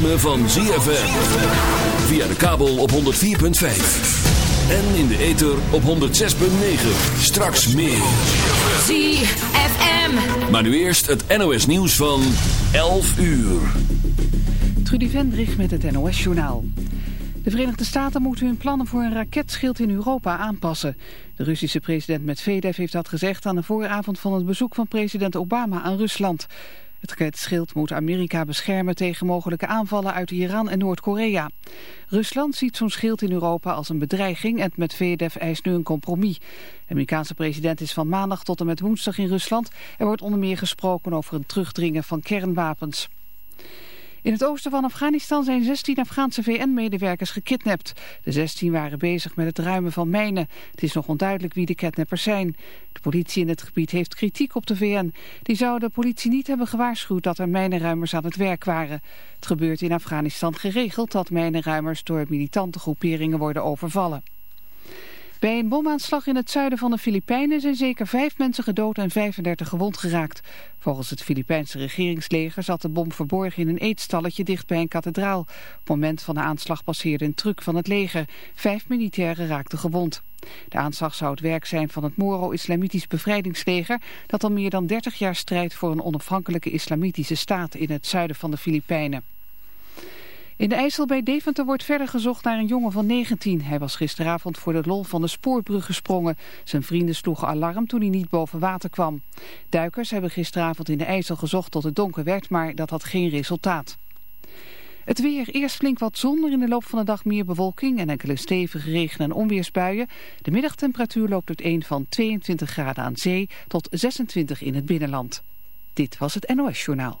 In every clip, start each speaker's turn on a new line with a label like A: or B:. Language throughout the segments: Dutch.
A: Ritme van ZFM. Via de kabel op 104.5. En in de ether op 106.9. Straks meer.
B: ZFM.
A: Maar nu eerst het NOS nieuws van 11 uur.
C: Trudy Vendrich met het NOS-journaal. De Verenigde Staten moeten hun plannen voor een raketschild in Europa aanpassen. De Russische president Medvedev heeft dat gezegd aan de vooravond van het bezoek van president Obama aan Rusland. Het raketschild moet Amerika beschermen tegen mogelijke aanvallen uit Iran en Noord-Korea. Rusland ziet zo'n schild in Europa als een bedreiging en Medvedev eist nu een compromis. De Amerikaanse president is van maandag tot en met woensdag in Rusland. Er wordt onder meer gesproken over een terugdringen van kernwapens. In het oosten van Afghanistan zijn 16 Afghaanse VN-medewerkers gekidnapt. De 16 waren bezig met het ruimen van mijnen. Het is nog onduidelijk wie de kidnappers zijn. De politie in het gebied heeft kritiek op de VN. Die zou de politie niet hebben gewaarschuwd dat er mijnenruimers aan het werk waren. Het gebeurt in Afghanistan geregeld dat mijnenruimers door militante groeperingen worden overvallen. Bij een bomaanslag in het zuiden van de Filipijnen zijn zeker vijf mensen gedood en 35 gewond geraakt. Volgens het Filipijnse regeringsleger zat de bom verborgen in een eetstalletje dicht bij een kathedraal. Op het moment van de aanslag passeerde een truck van het leger. Vijf militairen raakten gewond. De aanslag zou het werk zijn van het Moro-Islamitisch bevrijdingsleger... dat al meer dan 30 jaar strijdt voor een onafhankelijke islamitische staat in het zuiden van de Filipijnen. In de IJssel bij Deventer wordt verder gezocht naar een jongen van 19. Hij was gisteravond voor de lol van de spoorbrug gesprongen. Zijn vrienden sloegen alarm toen hij niet boven water kwam. Duikers hebben gisteravond in de IJssel gezocht tot het donker werd, maar dat had geen resultaat. Het weer, eerst flink wat zon, maar in de loop van de dag meer bewolking en enkele stevige regen- en onweersbuien. De middagtemperatuur loopt uiteen van 22 graden aan zee tot 26 in het binnenland. Dit was het NOS Journaal.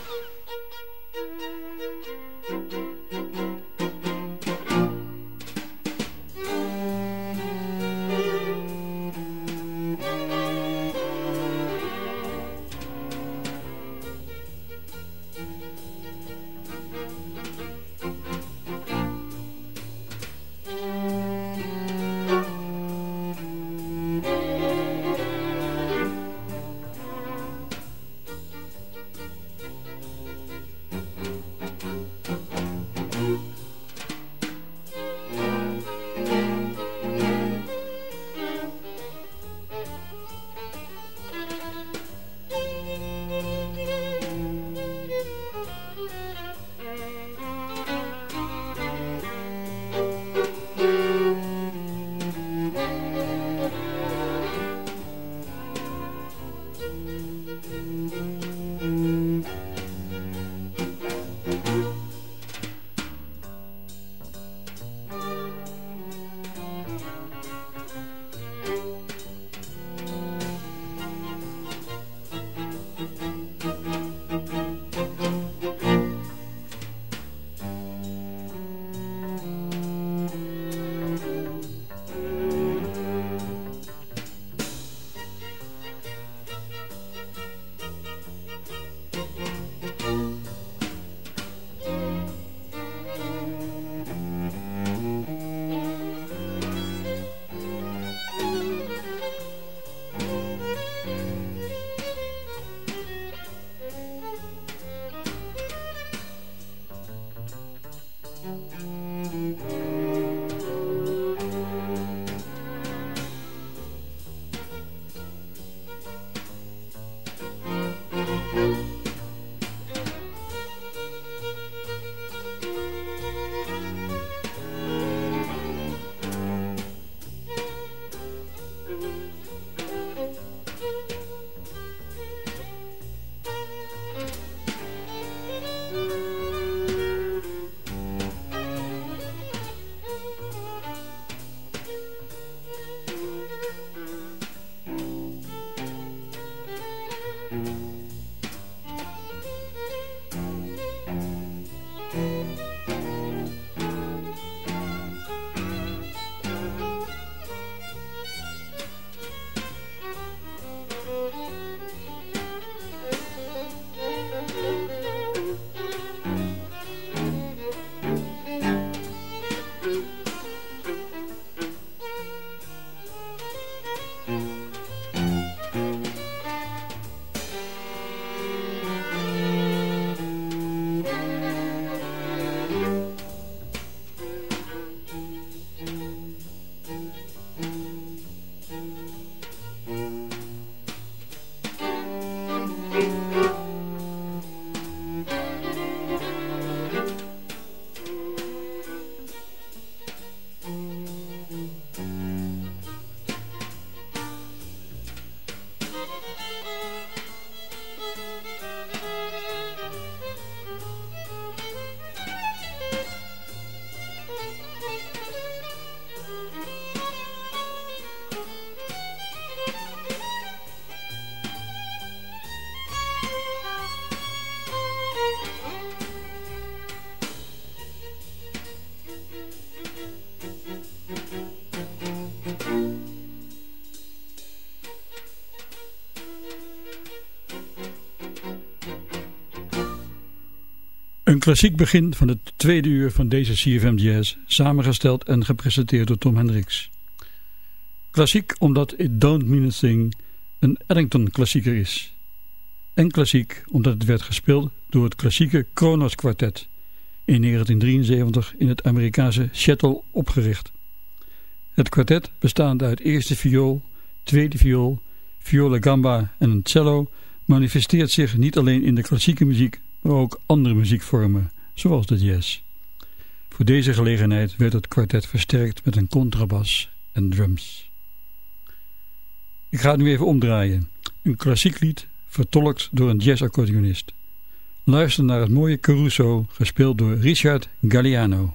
D: Klassiek begin van het tweede uur van deze CFM Jazz, samengesteld en gepresenteerd door Tom Hendricks. Klassiek omdat It Don't Mean a Thing een Ellington klassieker is. En klassiek omdat het werd gespeeld door het klassieke Kronos Quartet, in 1973 in het Amerikaanse Seattle opgericht. Het kwartet bestaande uit eerste viool, tweede viool, viola gamba en een cello manifesteert zich niet alleen in de klassieke muziek, maar ook andere muziekvormen, zoals de jazz. Voor deze gelegenheid werd het kwartet versterkt met een contrabas en drums. Ik ga het nu even omdraaien. Een klassiek lied vertolkt door een jazzaccordeonist. Luister naar het mooie Caruso, gespeeld door Richard Galliano.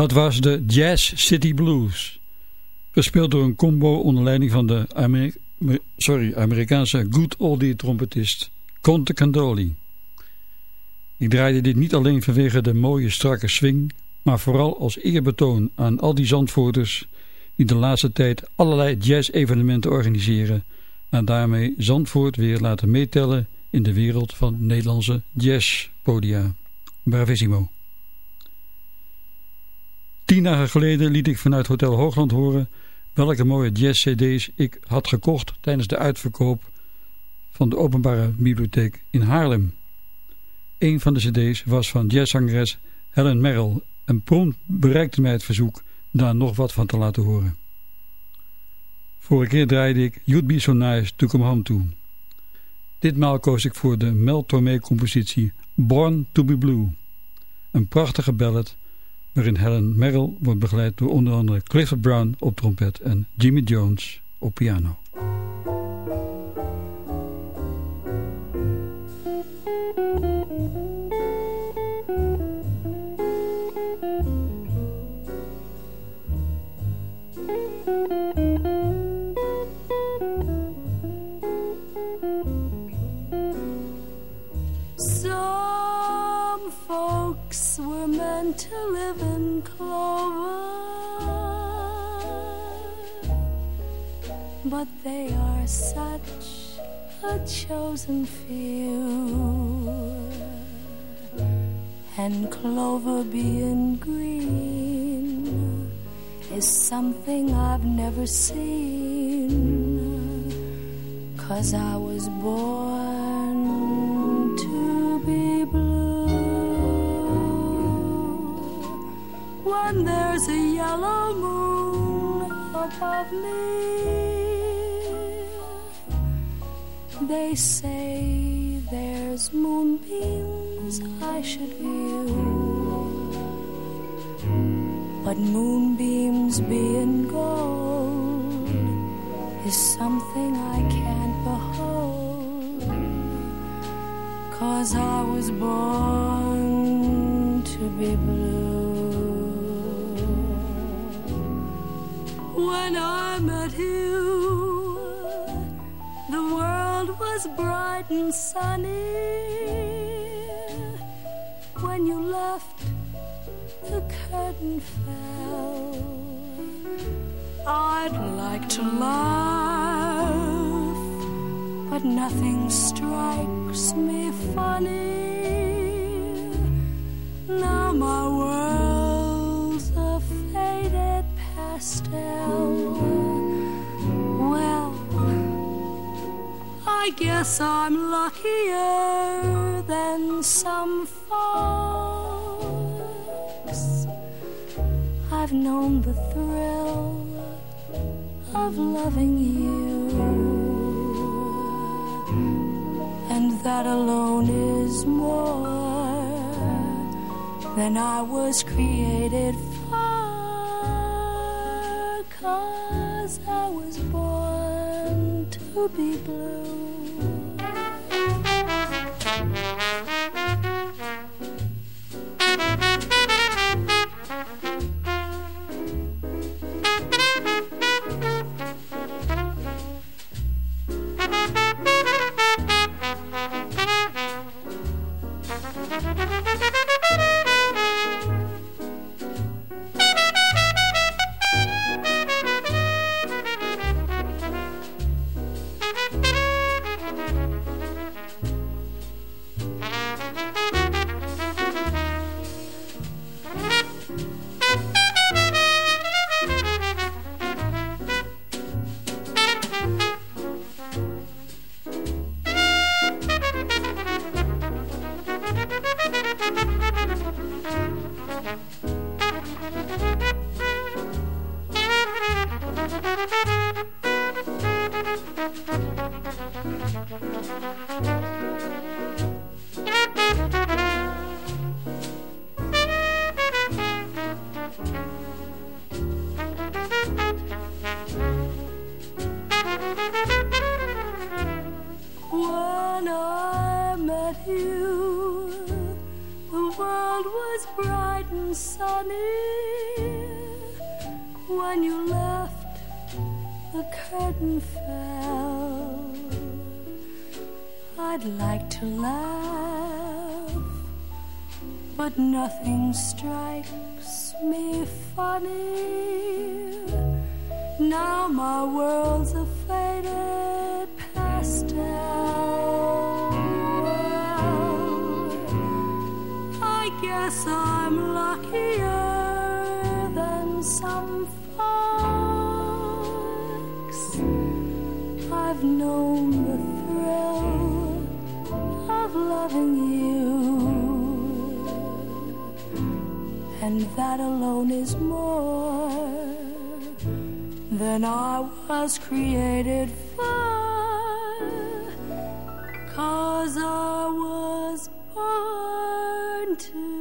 D: Dat was de Jazz City Blues. Gespeeld door een combo onder leiding van de sorry, Amerikaanse good oldie trompetist Conte Candoli. Ik draaide dit niet alleen vanwege de mooie strakke swing, maar vooral als eerbetoon aan al die Zandvoorters die de laatste tijd allerlei jazz-evenementen organiseren en daarmee Zandvoort weer laten meetellen in de wereld van Nederlandse jazzpodia. Bravissimo. Tien dagen geleden liet ik vanuit Hotel Hoogland horen welke mooie jazz-cd's ik had gekocht tijdens de uitverkoop van de openbare bibliotheek in Haarlem. Een van de cd's was van jazzzangeres Helen Merrill en prompt bereikte mij het verzoek daar nog wat van te laten horen. Vorige keer draaide ik You'd Be So Nice To Come Home To. Ditmaal koos ik voor de Mel Tormé compositie Born To Be Blue. Een prachtige ballad waarin Helen Merrill wordt begeleid door onder andere Clifford Brown op trompet en Jimmy Jones op piano.
E: But they are such a chosen few. And clover being green is something I've never seen. Cause I was born to be blue. When there's a yellow moon above me they say there's moonbeams I should view. But moonbeams being gold is something I can't behold. Cause I was born to be blue. When I met you. The world was bright and sunny. When you left the curtain fell. I'd like to laugh but nothing strikes me funny. Now my world's pastel I guess I'm luckier than some folks. I've known the thrill of loving you, and that alone is more than I was created for. Cause I was born to be blue.
F: and
E: that alone is more than I was created for. Cause I was born to.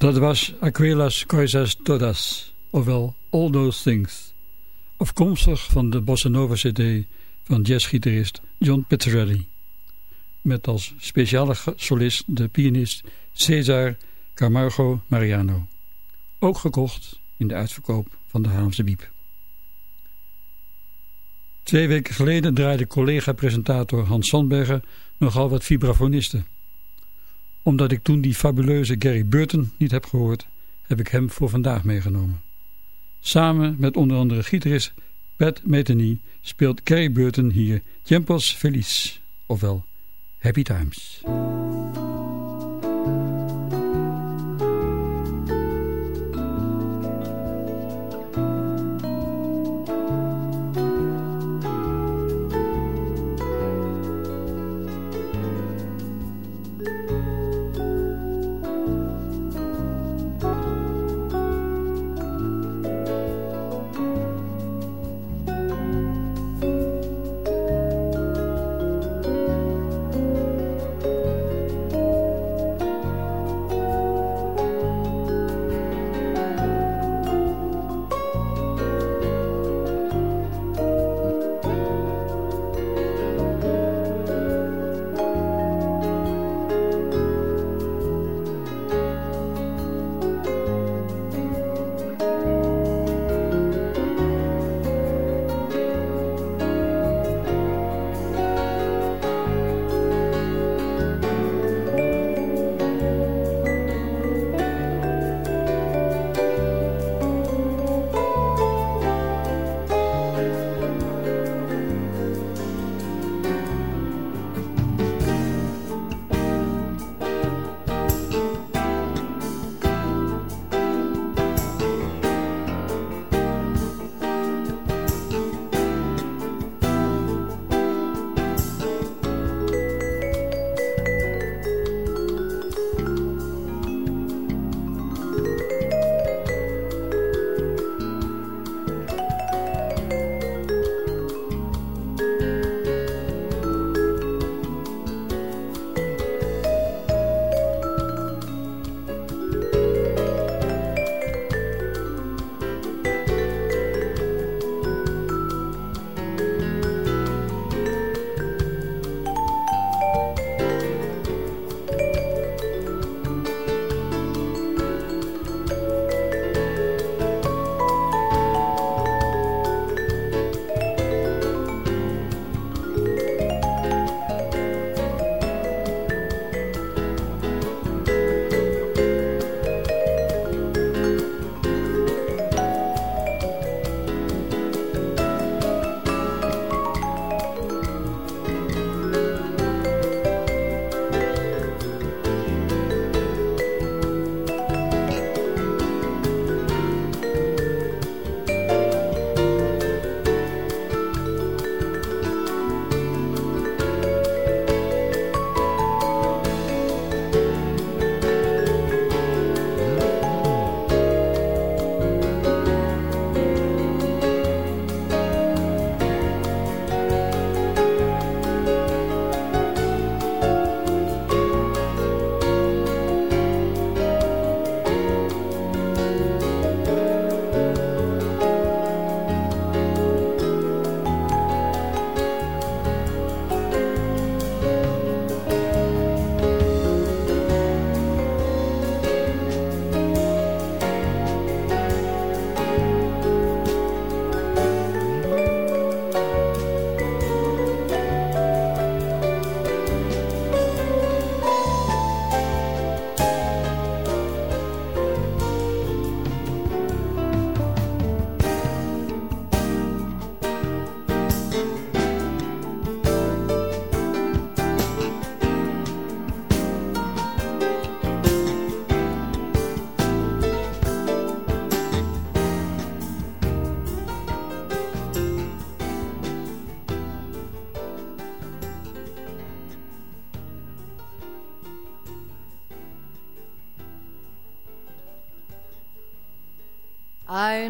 D: Dat was Aquelas Coisas Todas, ofwel All Those Things. Afkomstig van de Bossa Nova cd van jazzgitarist John Pizzarelli. Met als speciale solist de pianist Cesar Camargo Mariano. Ook gekocht in de uitverkoop van de Haamse Biep. Twee weken geleden draaide collega-presentator Hans Sandberger nogal wat vibrafonisten omdat ik toen die fabuleuze Gary Burton niet heb gehoord, heb ik hem voor vandaag meegenomen. Samen met onder andere gitarist Pat Metheny speelt Gary Burton hier Tiempos Feliz, ofwel Happy Times.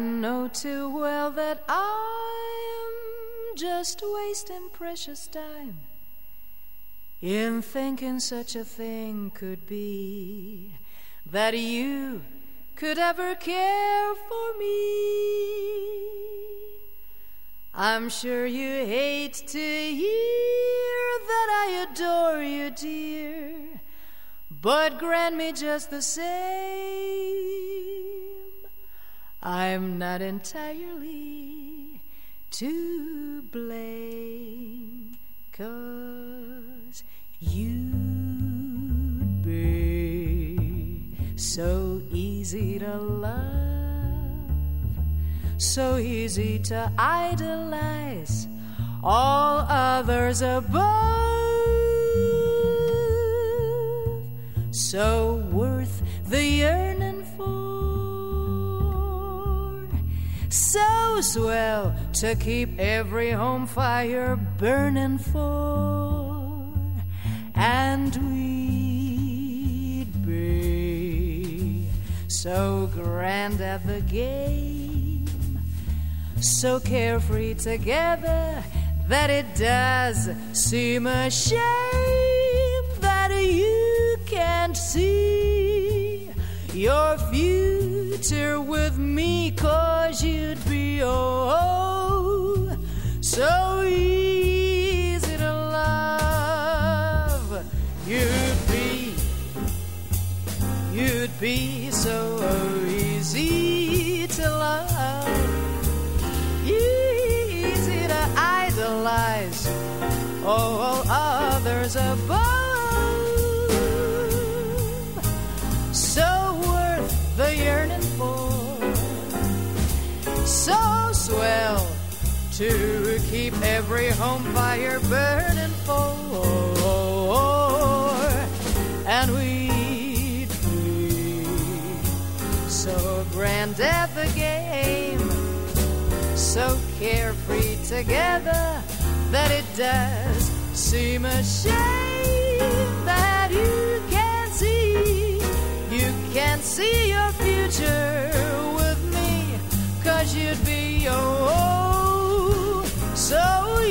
G: Know too well that I'm just wasting precious time in thinking such a thing could be that you could ever care for me. I'm sure you hate to hear that I adore you, dear, but grant me just the same. I'm not entirely to blame, cause you'd be so easy to love, so easy to idolize all others above, so worth the yearning so swell to keep every home fire burning for, and we'd be so grand at the game, so carefree together that it does seem a shame that you can't see your future with me, cause you'd be oh, so easy to love. You'd be, you'd be so easy to love, easy to idolize all So swell to keep every home fire burning for. And we'd be so grand at the game, so carefree together that it does seem a shame that you can't see you can't see your future you'd be oh, so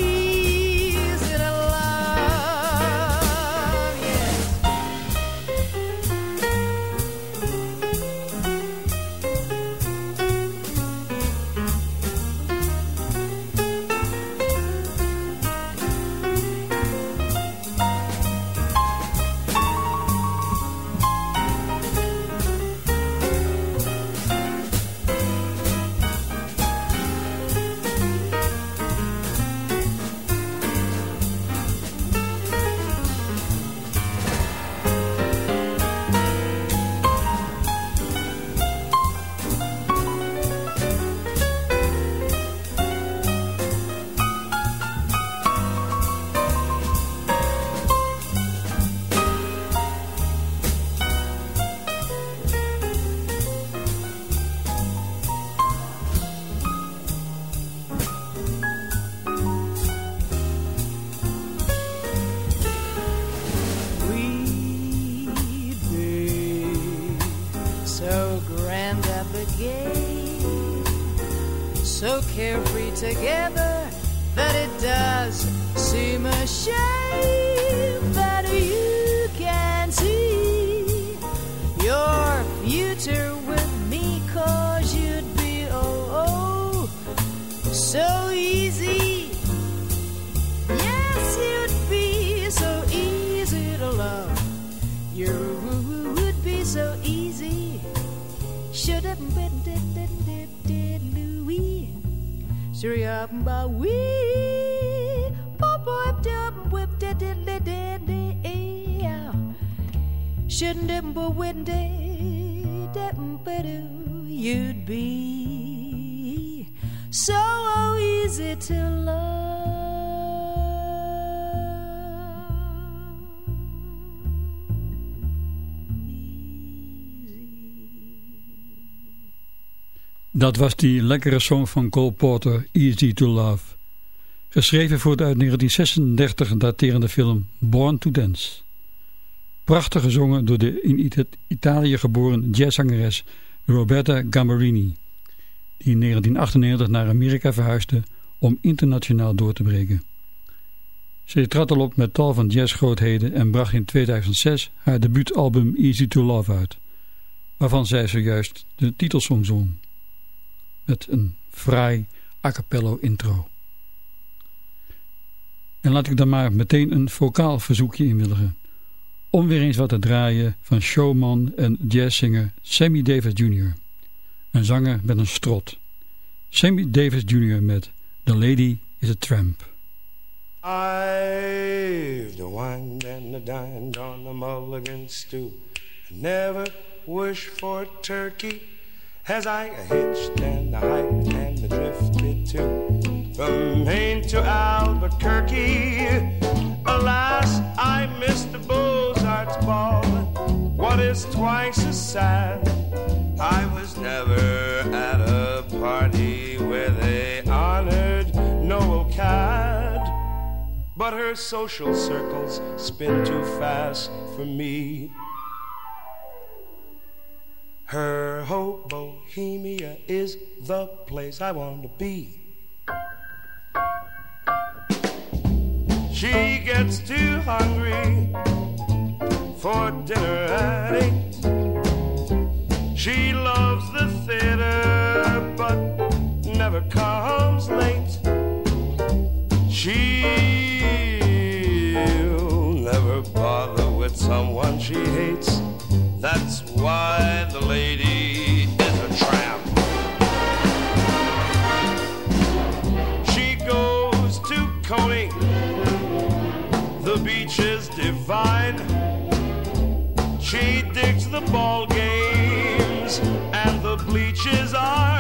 G: You'd be so easy to love.
D: Dat was die lekkere song van Cole Porter, Easy to Love. Geschreven voor de uit 1936 daterende film Born to Dance. Prachtig gezongen door de in Italië geboren jazzzangeres Roberta Gambarini. die in 1998 naar Amerika verhuisde om internationaal door te breken. Ze trad al op met tal van jazzgrootheden en bracht in 2006 haar debuutalbum Easy to Love uit, waarvan zij zojuist de titelsong zong, met een fraai a cappello intro. En laat ik dan maar meteen een vocaal verzoekje inwilligen, om weer eens wat te draaien van showman en jazzzanger Sammy Davis Jr., een zanger met een strot. Sammy Davis Jr. met The Lady is a Tramp.
F: I've the wine and the dined on the mulligan stew. Never wish for turkey as I hitched and the hiked and the drifted too. From Maine to Albuquerque, alas, I missed the Beaux-Arts ball. What is twice as sad? I was never at a party where they honored Noel Cad. But her social circles spin too fast for me. Her Bohemia is the place I want to be. She gets too hungry for dinner at eight. She loves the theater, but never comes late. She will never bother with someone she hates. That's why the lady is a tramp. Is divine. She digs the ball games, and the bleachers are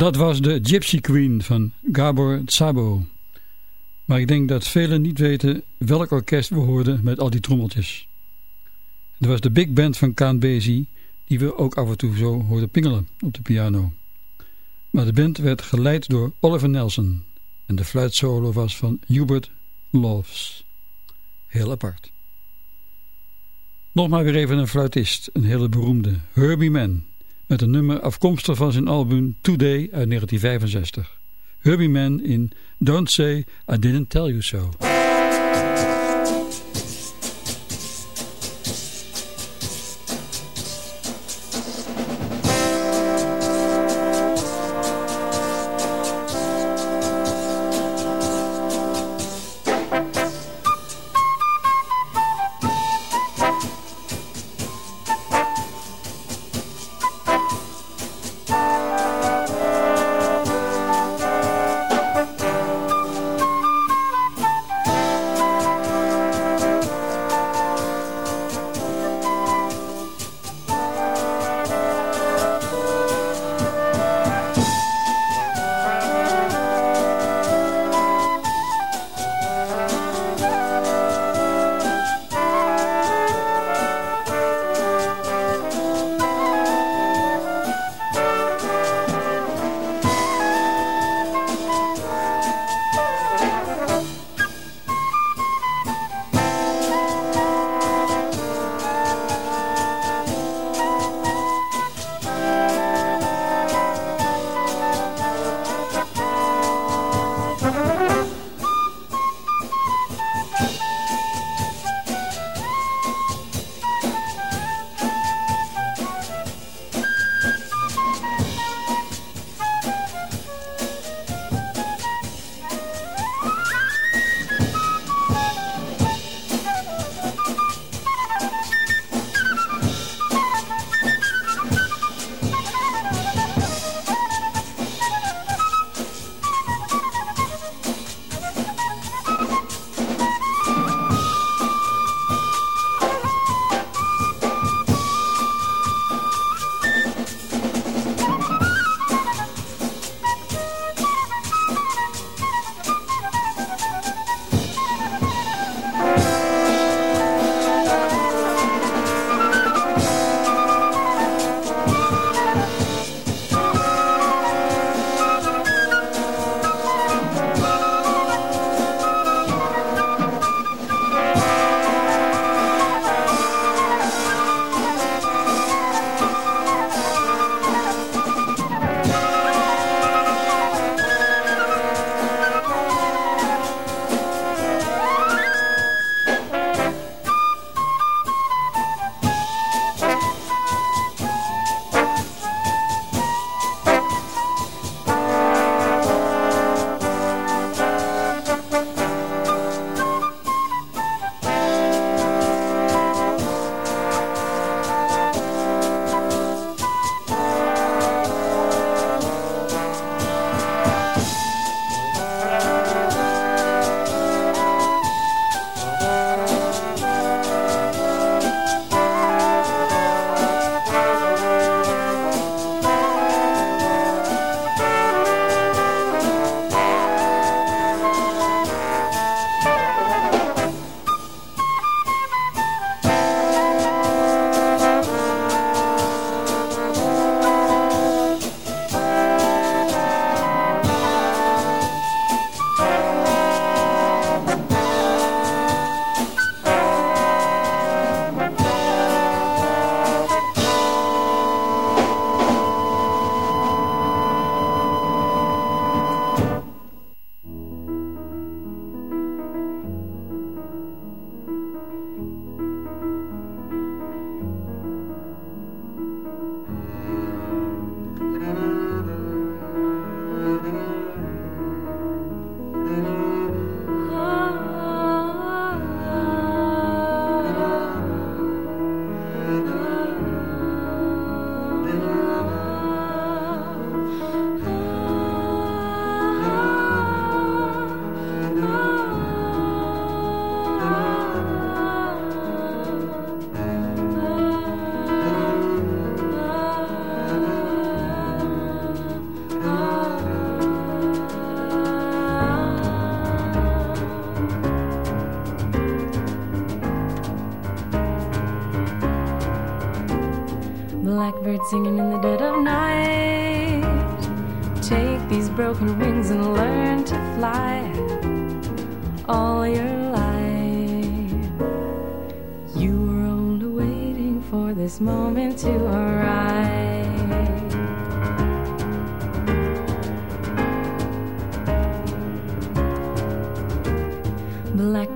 D: Dat was de Gypsy Queen van Gabor Szabo. Maar ik denk dat velen niet weten welk orkest we hoorden met al die trommeltjes. Het was de big band van Kaan Basie, die we ook af en toe zo hoorden pingelen op de piano. Maar de band werd geleid door Oliver Nelson en de fluitsolo was van Hubert Loves. Heel apart. Nog maar weer even een fluitist, een hele beroemde, Herbie Mann met een nummer afkomstig van zijn album Today uit 1965. Herbie Man in Don't Say I Didn't Tell You So.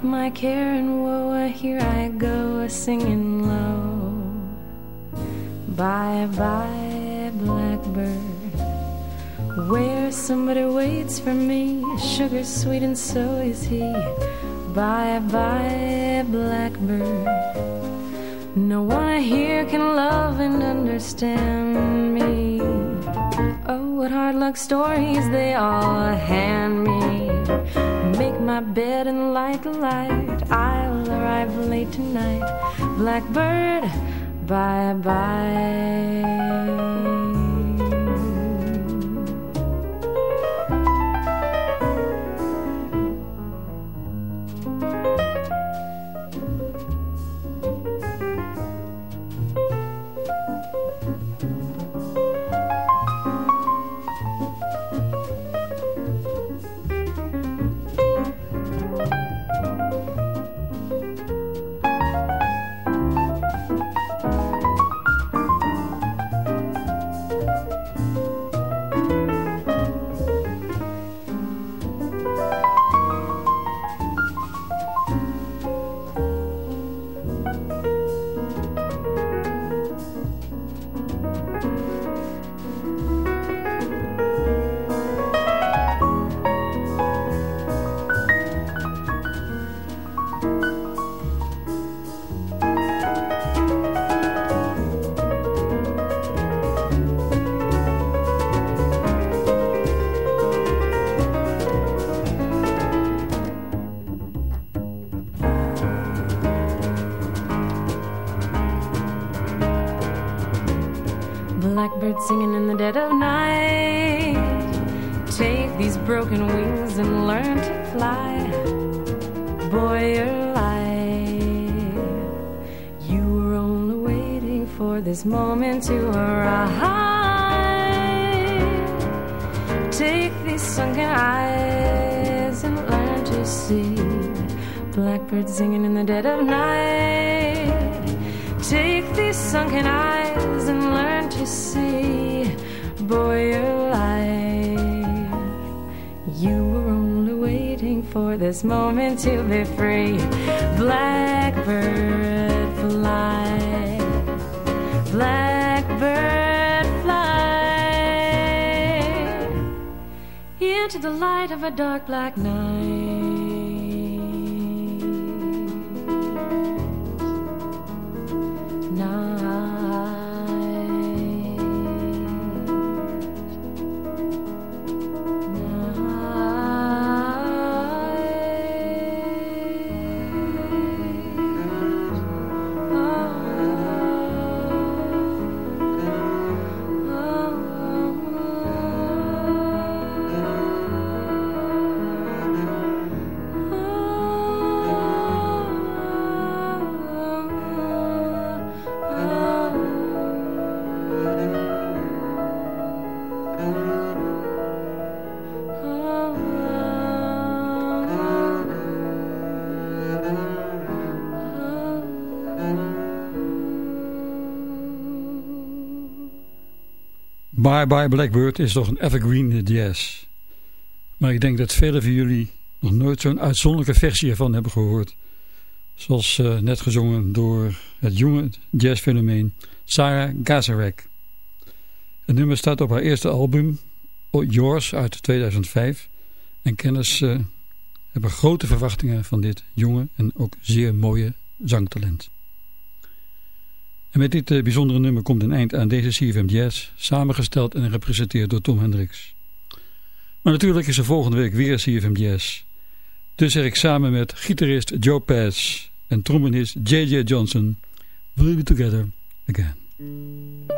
G: Up my care and woe. Here I go, singing low. Bye bye, blackbird. Where somebody waits for me, sugar sweet, and so is he. Bye bye, blackbird. No one here can love and understand me. Oh, what hard luck stories they all hand me. My bed and light the light. I'll arrive late tonight. Blackbird, bye bye. The dead of night. Take these sunken eyes and learn to see, boy, you're alive. You were only waiting for this moment to be free. Blackbird fly, blackbird fly into the light of a dark black night.
D: Bye Bye Blackbird is toch een evergreen jazz. Maar ik denk dat velen van jullie nog nooit zo'n uitzonderlijke versie ervan hebben gehoord. Zoals uh, net gezongen door het jonge jazzfenomeen Sarah Gazarek. Het nummer staat op haar eerste album, Yours uit 2005. En kenners uh, hebben grote verwachtingen van dit jonge en ook zeer mooie zangtalent. En met dit uh, bijzondere nummer komt een eind aan deze CFM Jazz, samengesteld en gepresenteerd door Tom Hendricks. Maar natuurlijk is er volgende week weer CFM Jazz. Dus zeg ik samen met gitarist Joe Pass en trombonist J.J. Johnson, We'll be together again.